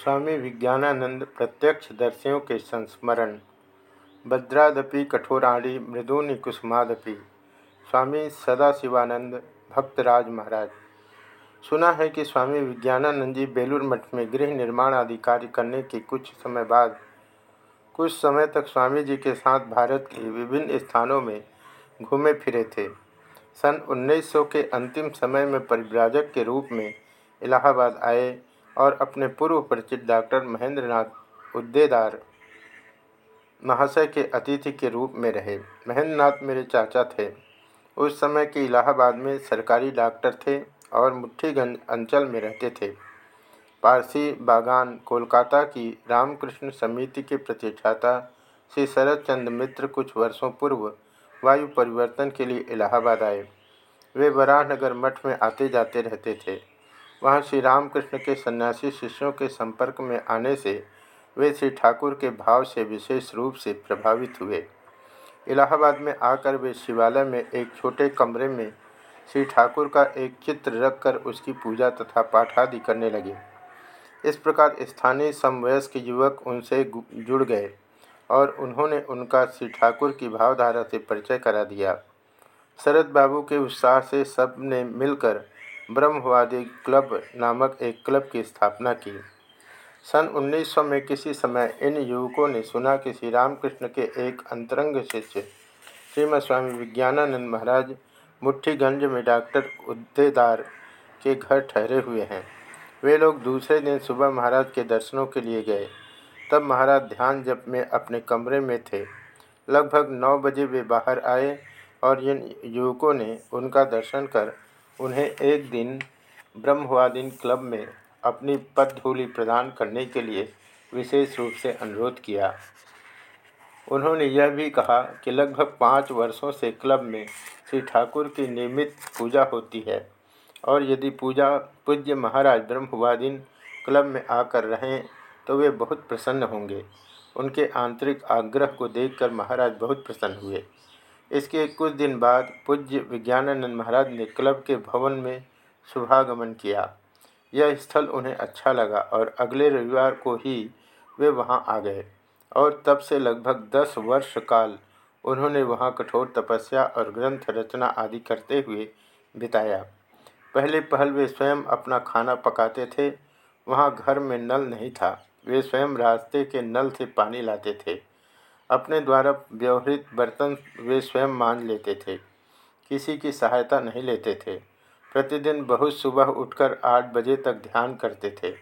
स्वामी विज्ञानानंद प्रत्यक्ष दर्शियों के संस्मरण। भद्रादपि कठोराणी मृदूनि कुसुमादपि स्वामी सदाशिवानंद, भक्तराज महाराज। सुना है कि स्वामी विज्ञानानंद जी बेलूर मठ में गृह निर्माण आदि कार्य करने के कुछ समय बाद, कुछ समय तक स्वामी जी के साथ भारत के विभिन्न स्थानों में घूमे फिरे थे। सन 1900 के अंतिम समय में परिव्राजक के रूप में इलाहाबाद आए। और अपने पूर्व परिचित डॉक्टर महेंद्र नाथ उद्देदार महाशय के अतिथि के रूप में रहे। महेंद्र नाथ मेरे चाचा थे। उस समय के इलाहाबाद में सरकारी डॉक्टर थे और मुठ्ठीगंज अंचल में रहते थे। पारसी बागान कोलकाता की रामकृष्ण समिति के प्रतिष्ठाता श्री शरद चंद्र मित्र कुछ वर्षों पूर्व वायु परिवर्तन के लिए इलाहाबाद आए। वे वराहनगर मठ में आते जाते रहते थे। वहाँ श्री रामकृष्ण के सन्यासी शिष्यों के संपर्क में आने से वे श्री ठाकुर के भाव से विशेष रूप से प्रभावित हुए। इलाहाबाद में आकर वे शिवालय में एक छोटे कमरे में श्री ठाकुर का एक चित्र रखकर उसकी पूजा तथा पाठ आदि करने लगे। इस प्रकार स्थानीय समवयस्क युवक उनसे जुड़ गए और उन्होंने उनका श्री ठाकुर की भावधारा से परिचय करा दिया। शरद बाबू के उत्साह से सबने मिलकर ब्रह्मवादी क्लब नामक एक क्लब की स्थापना की। सन 1900 में किसी समय इन युवकों ने सुना कि श्री रामकृष्ण के एक अंतरंग शिष्य, श्रीमद स्वामी विज्ञानानंद महाराज मुठ्ठीगंज में डॉक्टर उद्देदार के घर ठहरे हुए हैं। वे लोग दूसरे दिन सुबह महाराज के दर्शनों के लिए गए। तब महाराज ध्यान जप में अपने कमरे में थे। लगभग नौ बजे वे बाहर आए और इन युवकों ने उनका दर्शन कर उन्हें एक दिन ब्रह्मवादिन क्लब में अपनी पदधूलि प्रदान करने के लिए विशेष रूप से अनुरोध किया। उन्होंने यह भी कहा कि लगभग पाँच वर्षों से क्लब में श्री ठाकुर की नियमित पूजा होती है और यदि पूजा पूज्य महाराज ब्रह्मवादिन क्लब में आकर रहें तो वे बहुत प्रसन्न होंगे। उनके आंतरिक आग्रह को देखकर महाराज बहुत प्रसन्न हुए। इसके कुछ दिन बाद पूज्य विज्ञानानंद महाराज ने क्लब के भवन में शुभागमन किया। यह स्थल उन्हें अच्छा लगा और अगले रविवार को ही वे वहाँ आ गए और तब से लगभग दस वर्ष काल उन्होंने वहाँ कठोर तपस्या और ग्रंथ रचना आदि करते हुए बिताया। पहले पहल वे स्वयं अपना खाना पकाते थे, वहाँ घर में नल नहीं था, वे स्वयं रास्ते के नल से पानी लाते थे। अपने द्वारा व्यवहृत बर्तन वे स्वयं मान लेते थे। किसी की सहायता नहीं लेते थे। प्रतिदिन बहुत सुबह उठकर आठ बजे तक ध्यान करते थे।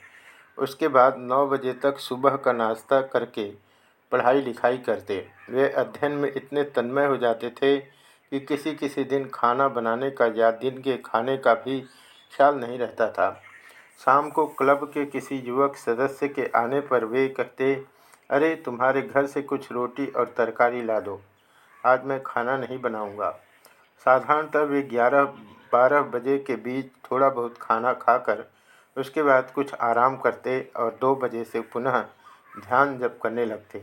उसके बाद नौ बजे तक सुबह का नाश्ता करके पढ़ाई लिखाई करते। वे अध्ययन में इतने तन्मय हो जाते थे कि किसी किसी दिन खाना बनाने का या दिन के खाने का भी ख्याल नहीं रहता था। शाम को क्लब के किसी युवक सदस्य के आने पर वे कहते अरे, तुम्हारे घर से कुछ रोटी और तरकारी ला दो। आज मैं खाना नहीं बनाऊँगा। साधारणतः वे ग्यारह, बारह बजे के बीच थोड़ा बहुत खाना खाकर उसके बाद कुछ आराम करते और दो बजे से पुनः ध्यान जप करने लगते।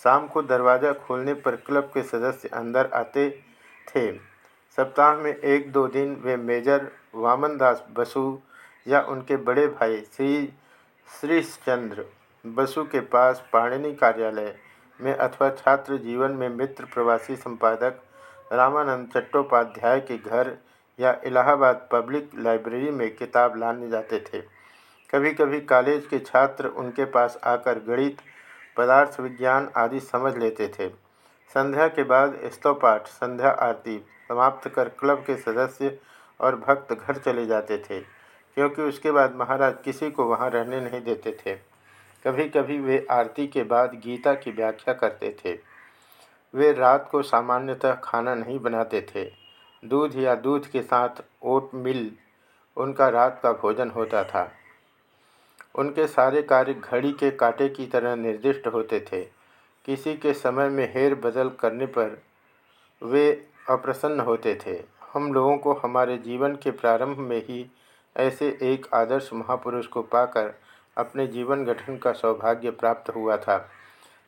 शाम को दरवाज़ा खोलने पर क्लब के सदस्य अंदर आते थे। सप्ताह में एक, दो दिन वे मेजर वामन दास बसु या उनके बड़े भाई श्री, श्रीशचंद्र बसु के पास पाणिनि कार्यालय में अथवा छात्र जीवन में मित्र, प्रवासी संपादक, रामानंद चट्टोपाध्याय के घर या इलाहाबाद पब्लिक लाइब्रेरी में किताब लाने जाते थे। कभी कभी कॉलेज के छात्र उनके पास आकर गणित, पदार्थ विज्ञान आदि समझ लेते थे। संध्या के बाद स्तवपाठ संध्या आरती समाप्त कर क्लब के सदस्य और भक्त घर चले जाते थे, क्योंकि उसके बाद महाराज किसी को वहाँ रहने नहीं देते थे। कभी कभी वे आरती के बाद गीता की व्याख्या करते थे। वे रात को सामान्यतः खाना नहीं बनाते थे। दूध या दूध के साथ ओट मिल उनका रात का भोजन होता था। उनके सारे कार्य घड़ी के कांटे की तरह निर्दिष्ट होते थे। किसी के समय में हेर बदल करने पर वे अप्रसन्न होते थे। हम लोगों को हमारे जीवन के प्रारंभ में ही ऐसे एक आदर्श महापुरुष को पाकर अपने जीवन गठन का सौभाग्य प्राप्त हुआ था।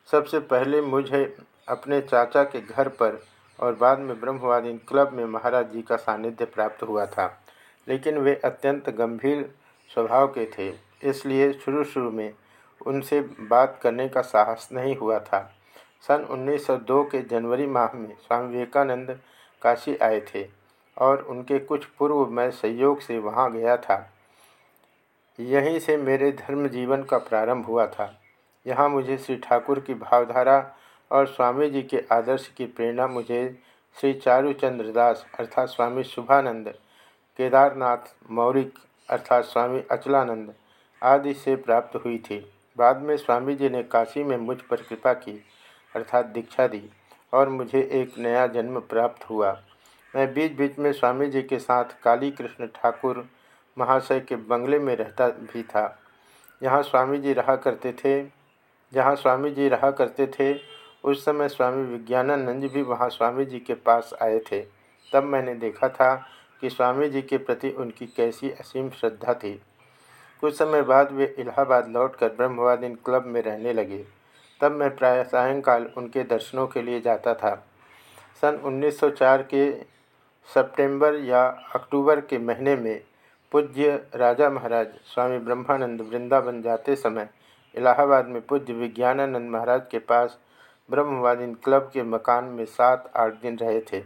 सबसे पहले मुझे अपने चाचा के घर पर और बाद में ब्रह्मवादी क्लब में महाराज जी का सानिध्य प्राप्त हुआ था, लेकिन वे अत्यंत गंभीर स्वभाव के थे, इसलिए शुरू शुरू में उनसे बात करने का साहस नहीं हुआ था। सन 1902 के जनवरी माह में स्वामी विवेकानंद काशी आए थे और उनके कुछ पूर्व मैं संयोग से वहाँ गया था। यहीं से मेरे धर्म जीवन का प्रारंभ हुआ था। यहाँ मुझे श्री ठाकुर की भावधारा और स्वामी जी के आदर्श की प्रेरणा मुझे श्री चारूचंद्र दास अर्थात स्वामी शुभानंद केदारनाथ मौरिक अर्थात स्वामी अचलानंद आदि से प्राप्त हुई थी। बाद में स्वामी जी ने काशी में मुझ पर कृपा की अर्थात दीक्षा दी और मुझे एक नया जन्म प्राप्त हुआ। मैं बीच बीच में स्वामी जी के साथ काली कृष्ण ठाकुर महाशय के बंगले में रहता भी था। यहाँ स्वामी जी रहा करते थे। जहाँ स्वामी जी रहा करते थे, उस समय स्वामी विज्ञानानंद भी वहाँ स्वामी जी के पास आए थे। तब मैंने देखा था कि स्वामी जी के प्रति उनकी कैसी असीम श्रद्धा थी। कुछ समय बाद वे इलाहाबाद लौटकर ब्रह्मवादिन क्लब में रहने लगे। तब मैं प्राय सायंकाल उनके दर्शनों के लिए जाता था। सन 1904 के सितंबर या अक्टूबर के महीने में पूज्य राजा महाराज स्वामी ब्रह्मानंद वृंदावन जाते समय इलाहाबाद में पूज्य विज्ञानानंद महाराज के पास ब्रह्मवादिन क्लब के मकान में सात, आठ दिन रहे थे।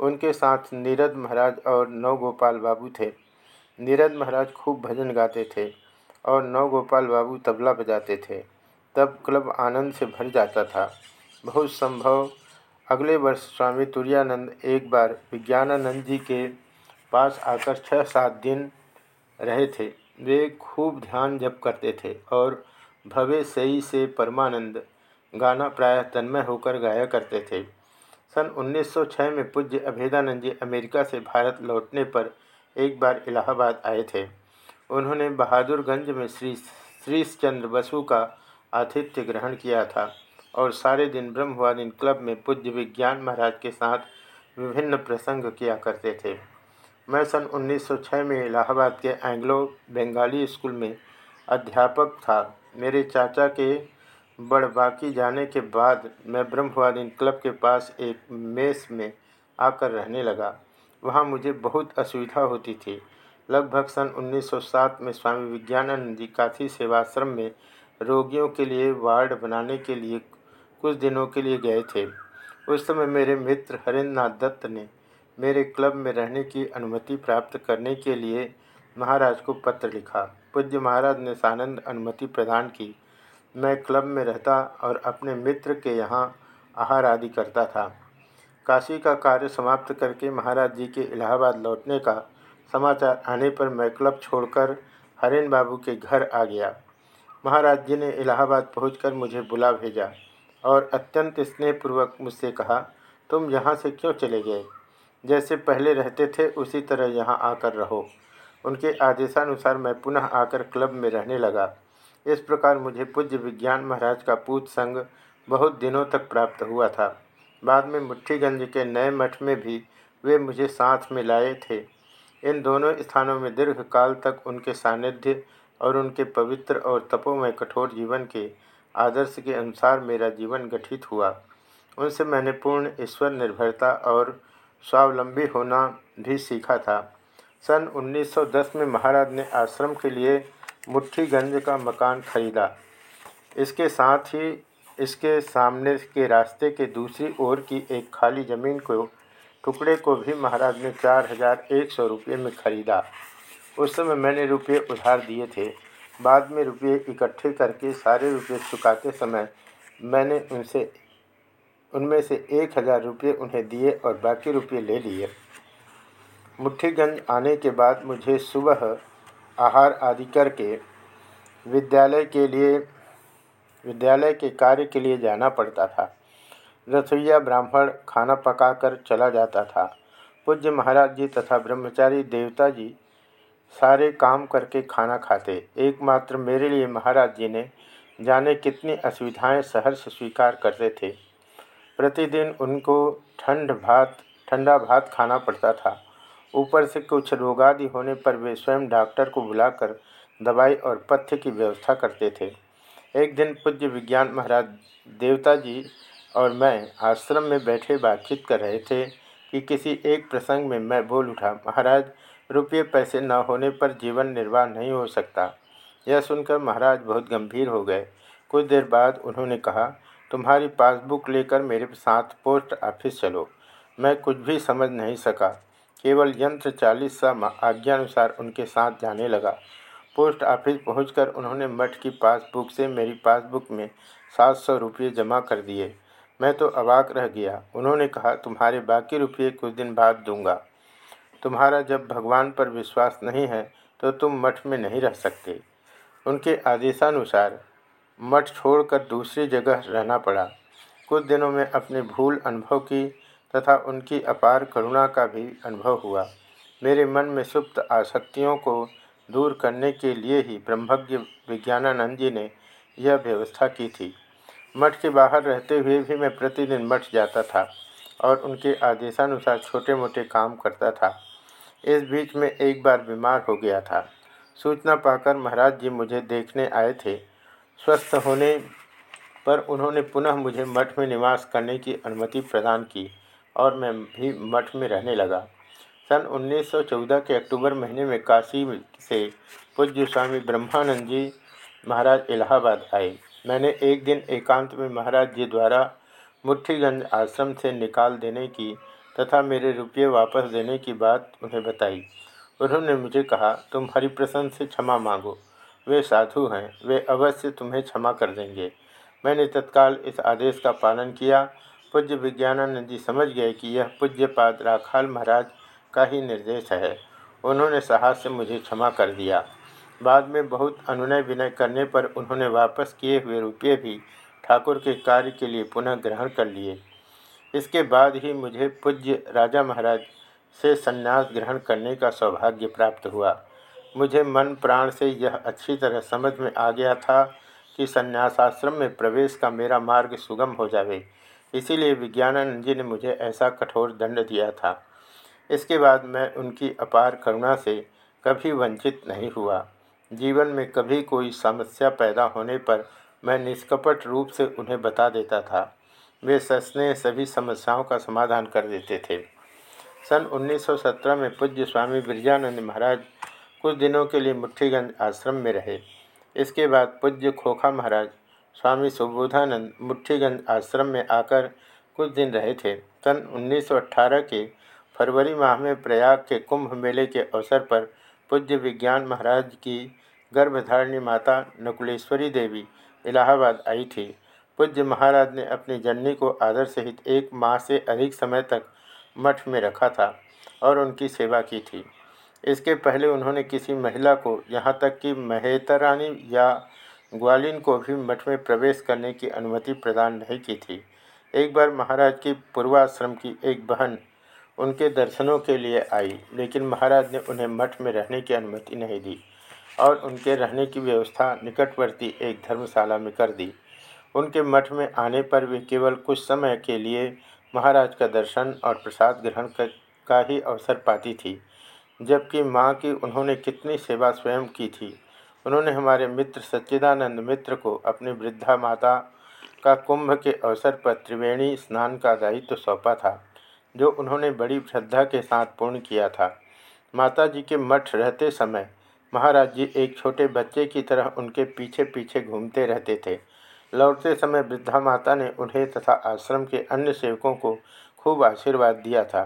उनके साथ नीरद महाराज और नवगोपाल बाबू थे। नीरद महाराज खूब भजन गाते थे और नवगोपाल बाबू तबला बजाते थे। तब क्लब आनंद से भर जाता था। बहुत संभव अगले वर्ष स्वामी तुरानंद एक बार विज्ञानानंद जी के पास आकर छः सात दिन रहे थे। वे खूब ध्यान जप करते थे और भवे सही से परमानंद गाना प्रायः तन्मय होकर गाया करते थे। सन 1906 में पूज्य अभेदानंद जी अमेरिका से भारत लौटने पर एक बार इलाहाबाद आए थे। उन्होंने बहादुरगंज में श्री, श्रीशचंद्र बसु का आतिथ्य ग्रहण किया था और सारे दिन ब्रह्मवादिन क्लब में पूज्य विज्ञान महाराज के साथ विभिन्न प्रसंग किया करते थे। मैं सन 1906 में इलाहाबाद के एंग्लो बंगाली स्कूल में अध्यापक था। मेरे चाचा के बड़बाकी जाने के बाद मैं ब्रह्मवादिन क्लब के पास एक मेस में आकर रहने लगा। वहाँ मुझे बहुत असुविधा होती थी। लगभग सन 1907 में स्वामी विज्ञानानंद जी काशी सेवाश्रम में रोगियों के लिए वार्ड बनाने के लिए कुछ दिनों के लिए गए थे। उस समय मेरे मित्र हरेंद्र दत्त ने मेरे क्लब में रहने की अनुमति प्राप्त करने के लिए महाराज को पत्र लिखा। पूज्य महाराज ने सानंद अनुमति प्रदान की। मैं क्लब में रहता और अपने मित्र के यहाँ आहार आदि करता था। काशी का कार्य समाप्त करके महाराज जी के इलाहाबाद लौटने का समाचार आने पर मैं क्लब छोड़कर हरेन बाबू के घर आ गया। महाराज जी ने इलाहाबाद पहुंचकर मुझे बुला भेजा और अत्यंत स्नेहपूर्वक मुझसे कहा, तुम यहाँ से क्यों चले गए? जैसे पहले रहते थे, उसी तरह यहाँ आकर रहो। उनके आदेशानुसार मैं पुनः आकर क्लब में रहने लगा। इस प्रकार मुझे पूज्य विज्ञान महाराज का पूत संग बहुत दिनों तक प्राप्त हुआ था। बाद में मुठ्ठीगंज के नए मठ में भी वे मुझे साथ में लाए थे। इन दोनों स्थानों में दीर्घ काल तक उनके सानिध्य और उनके पवित्र और तपोमय कठोर जीवन के आदर्श के अनुसार मेरा जीवन गठित हुआ। उनसे मैंने पूर्ण ईश्वर निर्भरता और स्वावलंबी होना भी सीखा था। सन 1910 में महाराज ने आश्रम के लिए मुठ्ठीगंज का मकान खरीदा। इसके साथ ही इसके सामने के रास्ते के दूसरी ओर की एक खाली ज़मीन को, टुकड़े को भी महाराज ने चार हज़ार एक सौ रुपये में खरीदा। उस समय मैंने रुपये उधार दिए थे। बाद में रुपये इकट्ठे करके सारे रुपये चुकाते समय मैंने उनसे उनमें से एक हज़ार रुपये उन्हें दिए और बाकी रुपये ले लिए। मुठ्ठीगंज आने के बाद मुझे सुबह आहार आदि करके विद्यालय के लिए, विद्यालय के कार्य के लिए जाना पड़ता था। रसोईया ब्राह्मण खाना पकाकर चला जाता था। पूज्य महाराज जी तथा ब्रह्मचारी देवता जी सारे काम करके खाना खाते। एकमात्र मेरे लिए महाराज जी ने जाने कितनी असुविधाएँ सहर्ष स्वीकार करते थे। प्रतिदिन उनको ठंड भात, ठंडा भात खाना पड़ता था। ऊपर से कुछ रोगादि होने पर वे स्वयं डॉक्टर को बुलाकर दवाई और पथ्य की व्यवस्था करते थे। एक दिन पूज्य विज्ञान महाराज देवता जी और मैं आश्रम में बैठे बातचीत कर रहे थे कि किसी एक प्रसंग में मैं बोल उठा, महाराज, रुपये पैसे न होने पर जीवन निर्वाह नहीं हो सकता। यह सुनकर महाराज बहुत गंभीर हो गए। कुछ देर बाद उन्होंने कहा तुम्हारी पासबुक लेकर मेरे साथ पोस्ट ऑफ़िस चलो। मैं कुछ भी समझ नहीं सका। केवल यंत्र चालीस सा आज्ञानुसार उनके साथ जाने लगा। पोस्ट ऑफ़िस पहुंचकर उन्होंने मठ की पासबुक से मेरी पासबुक में सात सौ रुपये जमा कर दिए। मैं तो अवाक रह गया। उन्होंने कहा, तुम्हारे बाकी रुपये कुछ दिन बाद दूँगा। तुम्हारा जब भगवान पर विश्वास नहीं है तो तुम मठ में नहीं रह सकते। उनके आदेशानुसार मठ छोड़कर दूसरी जगह रहना पड़ा। कुछ दिनों में अपनी भूल अनुभव की तथा उनकी अपार करुणा का भी अनुभव हुआ। मेरे मन में सुप्त आसक्तियों को दूर करने के लिए ही ब्रह्मज्ञ विज्ञानानंद जी ने यह व्यवस्था की थी। मठ के बाहर रहते हुए भी मैं प्रतिदिन मठ जाता था और उनके आदेशानुसार छोटे मोटे काम करता था। इस बीच में एक बार बीमार हो गया था। सूचना पाकर महाराज जी मुझे देखने आए थे। स्वस्थ होने पर उन्होंने पुनः मुझे मठ में निवास करने की अनुमति प्रदान की और मैं भी मठ में रहने लगा। सन 1914 के अक्टूबर महीने में काशी से पूज्य स्वामी ब्रह्मानंद जी महाराज इलाहाबाद आए। मैंने एक दिन एकांत में महाराज जी द्वारा मुठ्ठीगंज आश्रम से निकाल देने की तथा मेरे रुपये वापस देने की बात उन्हें बताई। उन्होंने मुझे कहा तुम हरिप्रसन्न से क्षमा मांगो। वे साधु हैं, वे अवश्य तुम्हें क्षमा कर देंगे। मैंने तत्काल इस आदेश का पालन किया। पूज्य विज्ञानानंद जी समझ गए कि यह पूज्यपाद राखाल महाराज का ही निर्देश है। उन्होंने साहस से मुझे क्षमा कर दिया। बाद में बहुत अनुनय विनय करने पर उन्होंने वापस किए हुए रुपये भी ठाकुर के कार्य के लिए पुनः ग्रहण कर लिए। इसके बाद ही मुझे पूज्य राजा महाराज से संन्यास ग्रहण करने का सौभाग्य प्राप्त हुआ। मुझे मन प्राण से यह अच्छी तरह समझ में आ गया था कि संन्यासाश्रम में प्रवेश का मेरा मार्ग सुगम हो जावे। इसीलिए विज्ञानानंद जी ने मुझे ऐसा कठोर दंड दिया था। इसके बाद मैं उनकी अपार करुणा से कभी वंचित नहीं हुआ। जीवन में कभी कोई समस्या पैदा होने पर मैं निष्कपट रूप से उन्हें बता देता था। वे सस्ने सभी समस्याओं का समाधान कर देते थे। सन 1917 में पूज्य स्वामी बिरजानंद महाराज कुछ दिनों के लिए मुठ्ठीगंज आश्रम में रहे। इसके बाद पूज्य खोखा महाराज, स्वामी सुबोधानंद मुठ्ठीगंज आश्रम में आकर कुछ दिन रहे थे। सन 1918 के फरवरी माह में प्रयाग के कुंभ मेले के अवसर पर पूज्य विज्ञान महाराज की गर्भधारिणी माता नकुलेश्वरी देवी इलाहाबाद आई थी। पूज्य महाराज ने अपनी जननी को आदर सहित एक माह से अधिक समय तक मठ में रखा था और उनकी सेवा की थी। इसके पहले उन्होंने किसी महिला को यहाँ तक कि महेतरानी या ग्वालिन को भी मठ में प्रवेश करने की अनुमति प्रदान नहीं की थी। एक बार महाराज की पूर्वाश्रम की एक बहन उनके दर्शनों के लिए आई, लेकिन महाराज ने उन्हें मठ में रहने की अनुमति नहीं दी और उनके रहने की व्यवस्था निकटवर्ती एक धर्मशाला में कर दी। उनके मठ में आने पर वे केवल कुछ समय के लिए महाराज का दर्शन और प्रसाद ग्रहण का ही अवसर पाती थी। जबकि माँ की उन्होंने कितनी सेवा स्वयं की थी। उन्होंने हमारे मित्र सच्चिदानंद मित्र को अपनी वृद्धा माता का कुंभ के अवसर पर त्रिवेणी स्नान का दायित्व सौंपा था, जो उन्होंने बड़ी श्रद्धा के साथ पूर्ण किया था। माता जी के मठ रहते समय महाराज जी एक छोटे बच्चे की तरह उनके पीछे पीछे घूमते रहते थे। लौटते समय वृद्धा माता ने उन्हें तथा आश्रम के अन्य सेवकों को खूब आशीर्वाद दिया था।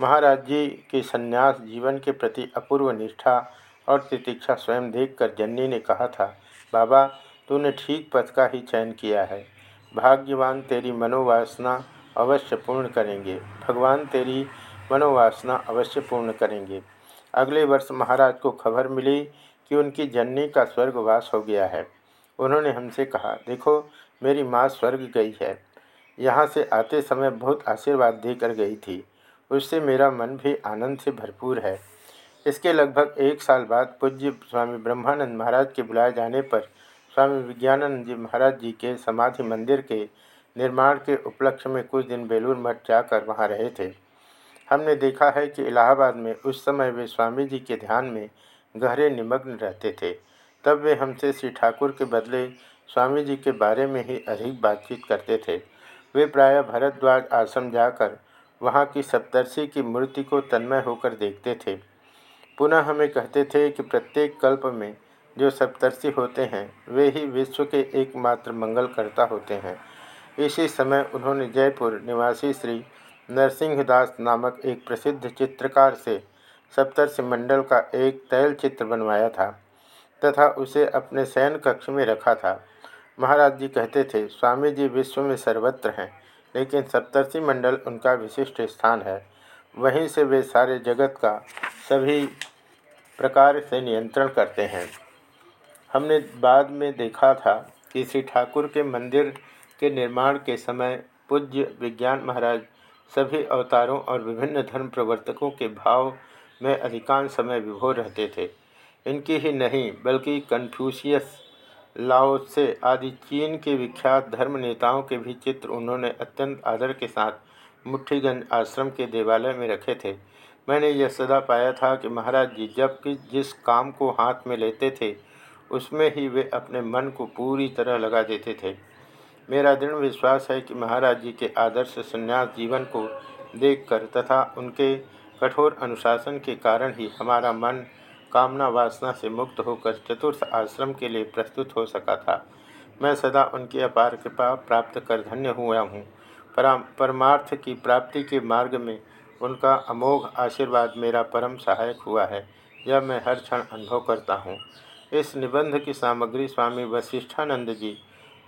महाराज जी के संन्यास जीवन के प्रति अपूर्व निष्ठा और तितिक्षा स्वयं देखकर जन्नी ने कहा था, बाबा, तूने ठीक पथ का ही चयन किया है। भाग्यवान तेरी मनोवासना अवश्य पूर्ण करेंगे। भगवान तेरी मनोवासना अवश्य पूर्ण करेंगे। अगले वर्ष महाराज को खबर मिली कि उनकी जन्नी का स्वर्गवास हो गया है। उन्होंने हमसे कहा, देखो, मेरी माँ स्वर्ग गई है। यहाँ से आते समय बहुत आशीर्वाद देकर गई थी। उससे मेरा मन भी आनंद से भरपूर है। इसके लगभग एक साल बाद पूज्य स्वामी ब्रह्मानंद महाराज के बुलाए जाने पर स्वामी विज्ञानंद जी महाराज जी के समाधि मंदिर के निर्माण के उपलक्ष्य में कुछ दिन बेलूर मठ जाकर वहाँ रहे थे। हमने देखा है कि इलाहाबाद में उस समय वे स्वामी जी के ध्यान में गहरे निमग्न रहते थे। तब वे हमसे श्री ठाकुर के बदले स्वामी जी के बारे में ही अधिक बातचीत करते थे। वे प्रायः भरद्वाज आश्रम जाकर वहाँ की सप्तर्षि की मूर्ति को तन्मय होकर देखते थे। पुनः हमें कहते थे कि प्रत्येक कल्प में जो सप्तर्षि होते हैं, वे ही विश्व के एकमात्र मंगलकर्ता होते हैं। इसी समय उन्होंने जयपुर निवासी श्री नरसिंहदास नामक एक प्रसिद्ध चित्रकार से सप्तर्षि मंडल का एक तैल चित्र बनवाया था तथा उसे अपने शयन कक्ष में रखा था। महाराज जी कहते थे, स्वामी जी, विश्व में सर्वत्र हैं। लेकिन सप्तर्षि मंडल उनका विशिष्ट स्थान है। वहीं से वे सारे जगत का सभी प्रकार से नियंत्रण करते हैं। हमने बाद में देखा था कि श्री ठाकुर के मंदिर के निर्माण के समय पूज्य विज्ञान महाराज सभी अवतारों और विभिन्न धर्म प्रवर्तकों के भाव में अधिकांश समय विभोर रहते थे। इनकी ही नहीं, बल्कि कन्फ्यूशियस लाओ से आदि चीन के विख्यात धर्म नेताओं के भी चित्र उन्होंने अत्यंत आदर के साथ मुठ्ठीगंज आश्रम के देवालय में रखे थे। मैंने यह सदा पाया था कि महाराज जी, जब कि जिस काम को हाथ में लेते थे, उसमें ही वे अपने मन को पूरी तरह लगा देते थे। मेरा दृढ़ विश्वास है कि महाराज जी के आदर्श संन्यास जीवन को देखकर तथा उनके कठोर अनुशासन के कारण ही हमारा मन कामना वासना से मुक्त होकर चतुर्थ आश्रम के लिए प्रस्तुत हो सका था। मैं सदा उनकी अपार कृपा प्राप्त कर धन्य हुआ हूँ। परमार्थ की प्राप्ति के मार्ग में उनका अमोघ आशीर्वाद मेरा परम सहायक हुआ है। यह मैं हर क्षण अनुभव करता हूँ। इस निबंध की सामग्री स्वामी वशिष्ठानंद जी,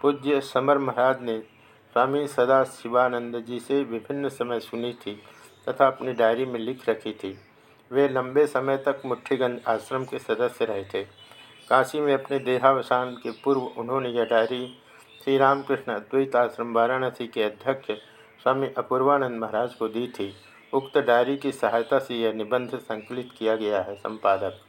पूज्य समर महाराज ने स्वामी सदा शिवानंद जी से विभिन्न समय सुनी थी तथा अपनी डायरी में लिख रखी थी। वे लंबे समय तक मुठ्ठीगंज आश्रम के सदस्य रहे थे। काशी में अपने देहावसान के पूर्व उन्होंने यह डायरी श्री रामकृष्ण अद्वैत आश्रम वाराणसी के अध्यक्ष स्वामी अपूर्वानंद महाराज को दी थी। उक्त डायरी की सहायता से यह निबंध संकलित किया गया है, संपादक।